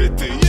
J'étais